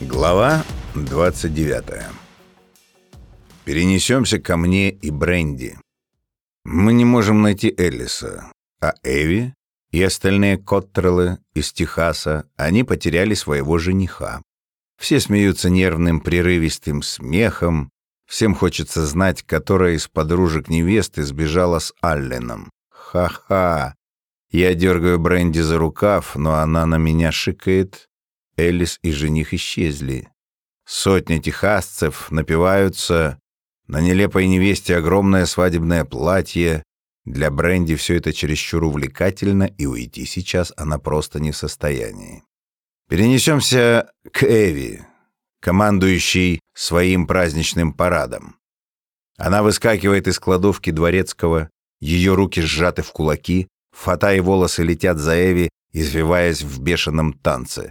Глава 29 Перенесемся ко мне и Бренди. Мы не можем найти Эллиса, а Эви и остальные Коттреллы из Техаса, они потеряли своего жениха. Все смеются нервным прерывистым смехом, всем хочется знать, которая из подружек невесты сбежала с Алленом. Ха-ха! Я дергаю Бренди за рукав, но она на меня шикает, Элис и жених исчезли. Сотни техасцев напиваются. На нелепой невесте огромное свадебное платье. Для Бренди все это чересчур увлекательно, и уйти сейчас она просто не в состоянии. Перенесемся к Эви, командующей своим праздничным парадом. Она выскакивает из кладовки дворецкого, ее руки сжаты в кулаки, фата и волосы летят за Эви, извиваясь в бешеном танце.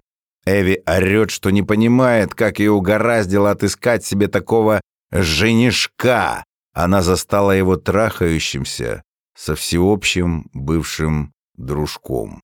Эви орет, что не понимает, как ее угораздило отыскать себе такого женишка. Она застала его трахающимся со всеобщим бывшим дружком.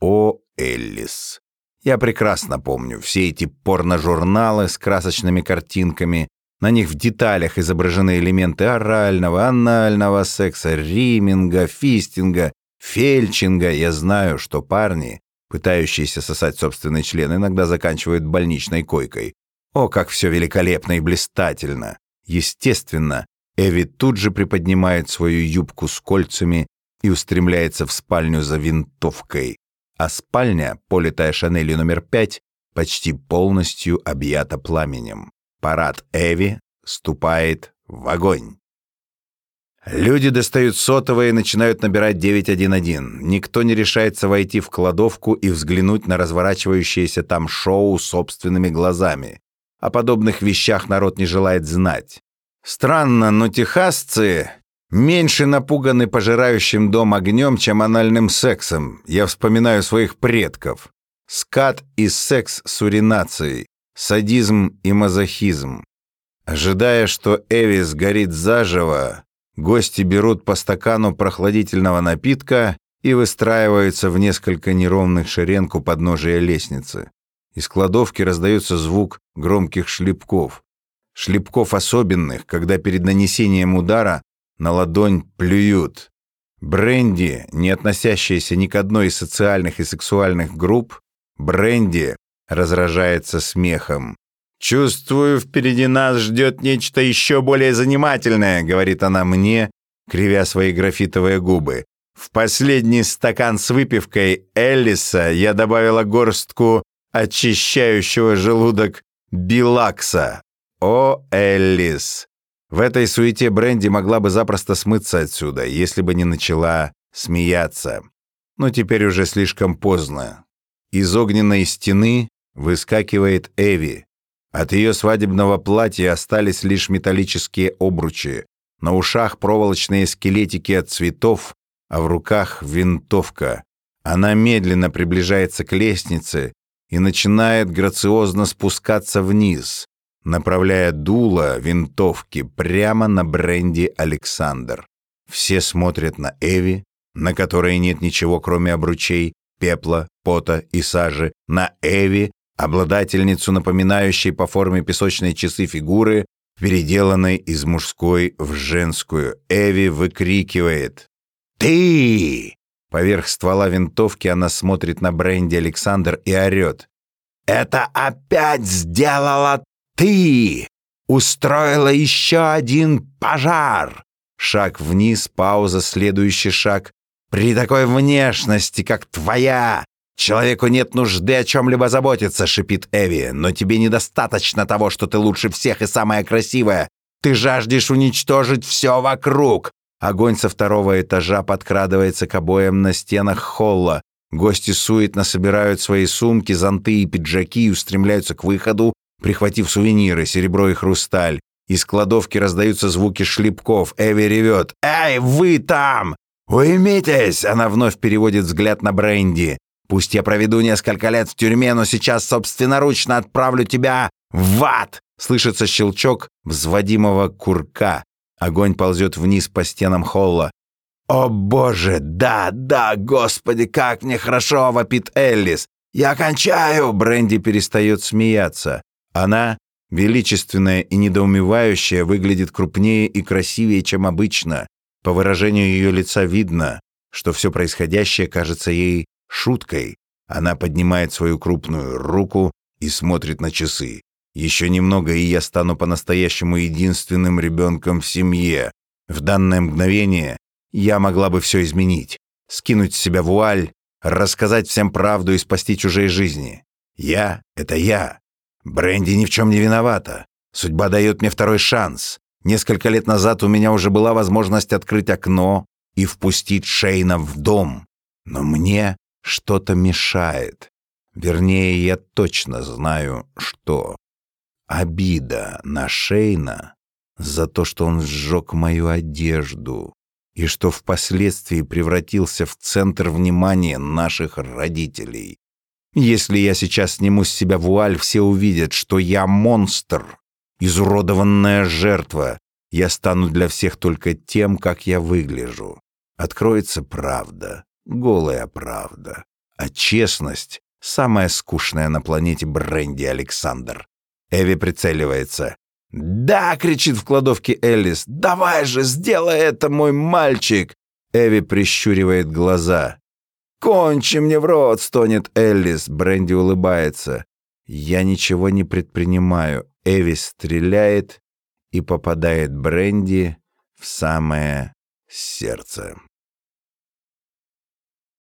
О, Эллис! Я прекрасно помню все эти порножурналы с красочными картинками. На них в деталях изображены элементы орального, анального секса, риминга, фистинга, фельчинга. Я знаю, что парни пытающиеся сосать собственный член, иногда заканчивают больничной койкой. О, как все великолепно и блистательно! Естественно, Эви тут же приподнимает свою юбку с кольцами и устремляется в спальню за винтовкой, а спальня, политая Шанелью номер пять, почти полностью объята пламенем. Парад Эви ступает в огонь. Люди достают сотовые и начинают набирать 911. Никто не решается войти в кладовку и взглянуть на разворачивающееся там шоу собственными глазами. О подобных вещах народ не желает знать. Странно, но техасцы меньше напуганы пожирающим дом огнем, чем анальным сексом. Я вспоминаю своих предков. Скат и секс с уринацией, садизм и мазохизм. Ожидая, что Эви сгорит заживо, Гости берут по стакану прохладительного напитка и выстраиваются в несколько неровных шеренг у подножия лестницы. Из кладовки раздается звук громких шлепков. Шлепков особенных, когда перед нанесением удара на ладонь плюют. Бренди, не относящаяся ни к одной из социальных и сексуальных групп, Бренди разражается смехом. «Чувствую, впереди нас ждет нечто еще более занимательное», — говорит она мне, кривя свои графитовые губы. В последний стакан с выпивкой Эллиса я добавила горстку очищающего желудок Билакса. О, Эллис! В этой суете Бренди могла бы запросто смыться отсюда, если бы не начала смеяться. Но теперь уже слишком поздно. Из огненной стены выскакивает Эви. От ее свадебного платья остались лишь металлические обручи, на ушах проволочные скелетики от цветов, а в руках винтовка. Она медленно приближается к лестнице и начинает грациозно спускаться вниз, направляя дуло винтовки прямо на бренди Александр. Все смотрят на Эви, на которой нет ничего, кроме обручей, пепла, пота и сажи, на Эви, обладательницу напоминающей по форме песочной часы фигуры, переделанной из мужской в женскую. Эви выкрикивает «Ты!» Поверх ствола винтовки она смотрит на Бренди Александр и орет. «Это опять сделала ты! Устроила еще один пожар!» Шаг вниз, пауза, следующий шаг. «При такой внешности, как твоя, «Человеку нет нужды о чем-либо заботиться», — шипит Эви, «но тебе недостаточно того, что ты лучше всех и самая красивая. Ты жаждешь уничтожить все вокруг». Огонь со второго этажа подкрадывается к обоям на стенах холла. Гости суетно собирают свои сумки, зонты и пиджаки и устремляются к выходу, прихватив сувениры, серебро и хрусталь. Из кладовки раздаются звуки шлепков. Эви ревет. «Эй, вы там! Уймитесь!» Она вновь переводит взгляд на Бренди. Пусть я проведу несколько лет в тюрьме, но сейчас собственноручно отправлю тебя в ад!» Слышится щелчок взводимого курка. Огонь ползет вниз по стенам холла. «О боже, да, да, господи, как мне хорошо!» — вопит Эллис. «Я кончаю!» Бренди перестает смеяться. Она, величественная и недоумевающая, выглядит крупнее и красивее, чем обычно. По выражению ее лица видно, что все происходящее кажется ей шуткой. Она поднимает свою крупную руку и смотрит на часы. Еще немного, и я стану по-настоящему единственным ребенком в семье. В данное мгновение я могла бы все изменить. Скинуть с себя вуаль, рассказать всем правду и спасти чужие жизни. Я — это я. Бренди ни в чем не виновата. Судьба дает мне второй шанс. Несколько лет назад у меня уже была возможность открыть окно и впустить Шейна в дом. Но мне что-то мешает. Вернее, я точно знаю, что. Обида на Шейна за то, что он сжег мою одежду и что впоследствии превратился в центр внимания наших родителей. Если я сейчас сниму с себя вуаль, все увидят, что я монстр, изуродованная жертва. Я стану для всех только тем, как я выгляжу. Откроется правда, голая правда. А честность — самая скучная на планете Бренди Александр. Эви прицеливается. «Да!» — кричит в кладовке Элис. «Давай же, сделай это, мой мальчик!» Эви прищуривает глаза. «Кончи мне в рот!» — стонет Элис. Бренди улыбается. «Я ничего не предпринимаю». Эви стреляет и попадает Бренди в самое сердце.